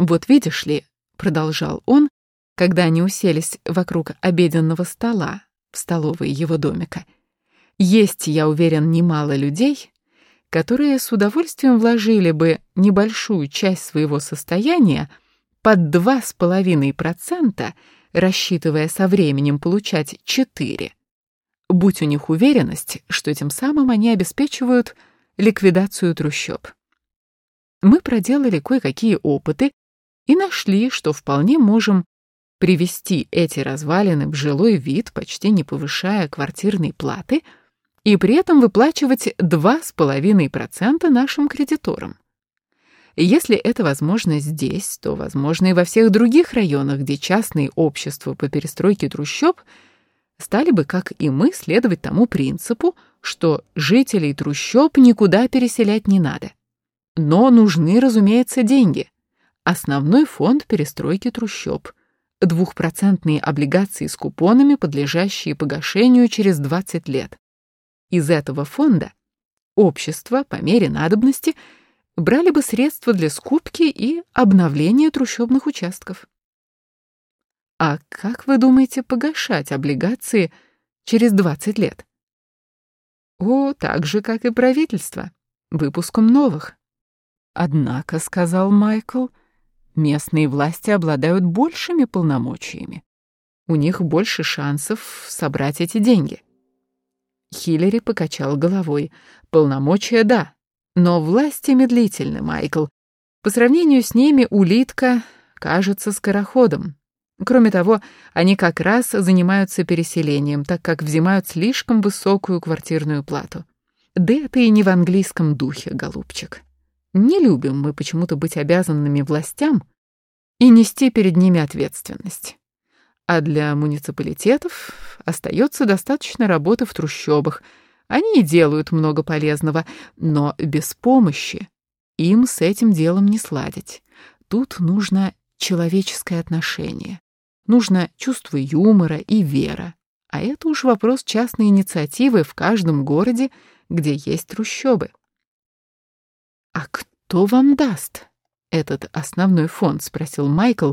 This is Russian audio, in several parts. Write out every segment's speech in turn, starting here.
«Вот видишь ли», — продолжал он, когда они уселись вокруг обеденного стола в столовой его домика, «есть, я уверен, немало людей, которые с удовольствием вложили бы небольшую часть своего состояния под 2,5%, рассчитывая со временем получать 4%, будь у них уверенность, что этим самым они обеспечивают ликвидацию трущоб. Мы проделали кое-какие опыты и нашли, что вполне можем привести эти развалины в жилой вид, почти не повышая квартирной платы, и при этом выплачивать 2,5% нашим кредиторам. Если это возможно здесь, то возможно и во всех других районах, где частные общества по перестройке трущоб стали бы, как и мы, следовать тому принципу, что жителей трущоб никуда переселять не надо. Но нужны, разумеется, деньги. Основной фонд перестройки трущоб. Двухпроцентные облигации с купонами, подлежащие погашению через 20 лет. Из этого фонда общество, по мере надобности, брали бы средства для скупки и обновления трущобных участков. А как вы думаете погашать облигации через 20 лет? О, так же, как и правительство, выпуском новых. Однако, сказал Майкл, местные власти обладают большими полномочиями. У них больше шансов собрать эти деньги. Хиллери покачал головой. Полномочия — да, но власти медлительны, Майкл. По сравнению с ними улитка кажется скороходом. Кроме того, они как раз занимаются переселением, так как взимают слишком высокую квартирную плату. Да это и не в английском духе, голубчик. Не любим мы почему-то быть обязанными властям и нести перед ними ответственность. А для муниципалитетов остается достаточно работы в трущобах. Они и делают много полезного, но без помощи им с этим делом не сладить. Тут нужно человеческое отношение, нужно чувство юмора и вера. А это уж вопрос частной инициативы в каждом городе, где есть трущобы. «А кто вам даст этот основной фонд?» — спросил Майкл,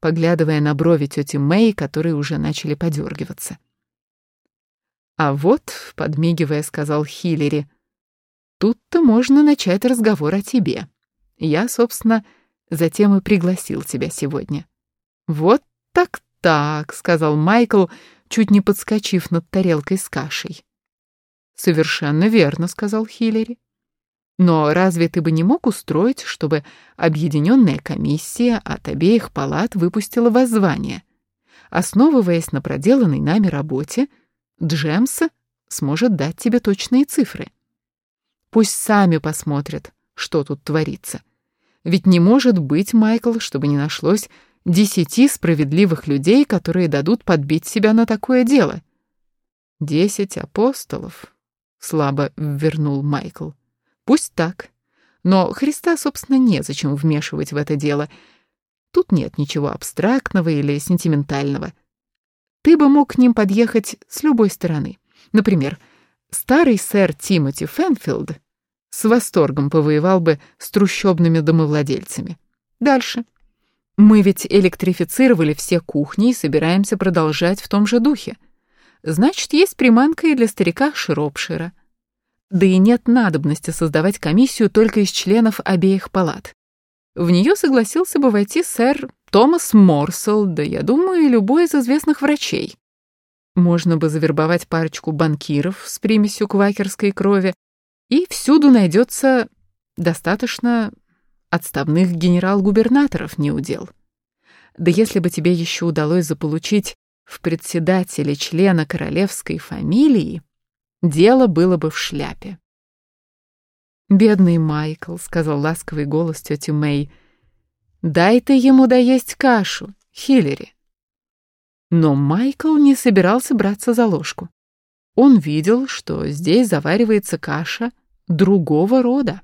поглядывая на брови тети Мэй, которые уже начали подергиваться. «А вот», — подмигивая, сказал Хиллери, — «тут-то можно начать разговор о тебе. Я, собственно, затем и пригласил тебя сегодня». «Вот так-так», — сказал Майкл, чуть не подскочив над тарелкой с кашей. «Совершенно верно», — сказал Хиллери. Но разве ты бы не мог устроить, чтобы объединенная комиссия от обеих палат выпустила воззвание? Основываясь на проделанной нами работе, Джемс сможет дать тебе точные цифры. Пусть сами посмотрят, что тут творится. Ведь не может быть, Майкл, чтобы не нашлось десяти справедливых людей, которые дадут подбить себя на такое дело. Десять апостолов, — слабо вернул Майкл. Пусть так. Но Христа, собственно, незачем вмешивать в это дело. Тут нет ничего абстрактного или сентиментального. Ты бы мог к ним подъехать с любой стороны. Например, старый сэр Тимоти Фенфилд с восторгом повоевал бы с трущобными домовладельцами. Дальше. Мы ведь электрифицировали все кухни и собираемся продолжать в том же духе. Значит, есть приманка и для старика Шропшира — да и нет надобности создавать комиссию только из членов обеих палат. В нее согласился бы войти сэр Томас Морсел, да, я думаю, и любой из известных врачей. Можно бы завербовать парочку банкиров с примесью квакерской крови, и всюду найдется достаточно отставных генерал-губернаторов неудел. Да если бы тебе еще удалось заполучить в председателе члена королевской фамилии, дело было бы в шляпе. «Бедный Майкл», — сказал ласковый голос тети Мэй, — «дай ты ему доесть кашу, Хиллери». Но Майкл не собирался браться за ложку. Он видел, что здесь заваривается каша другого рода.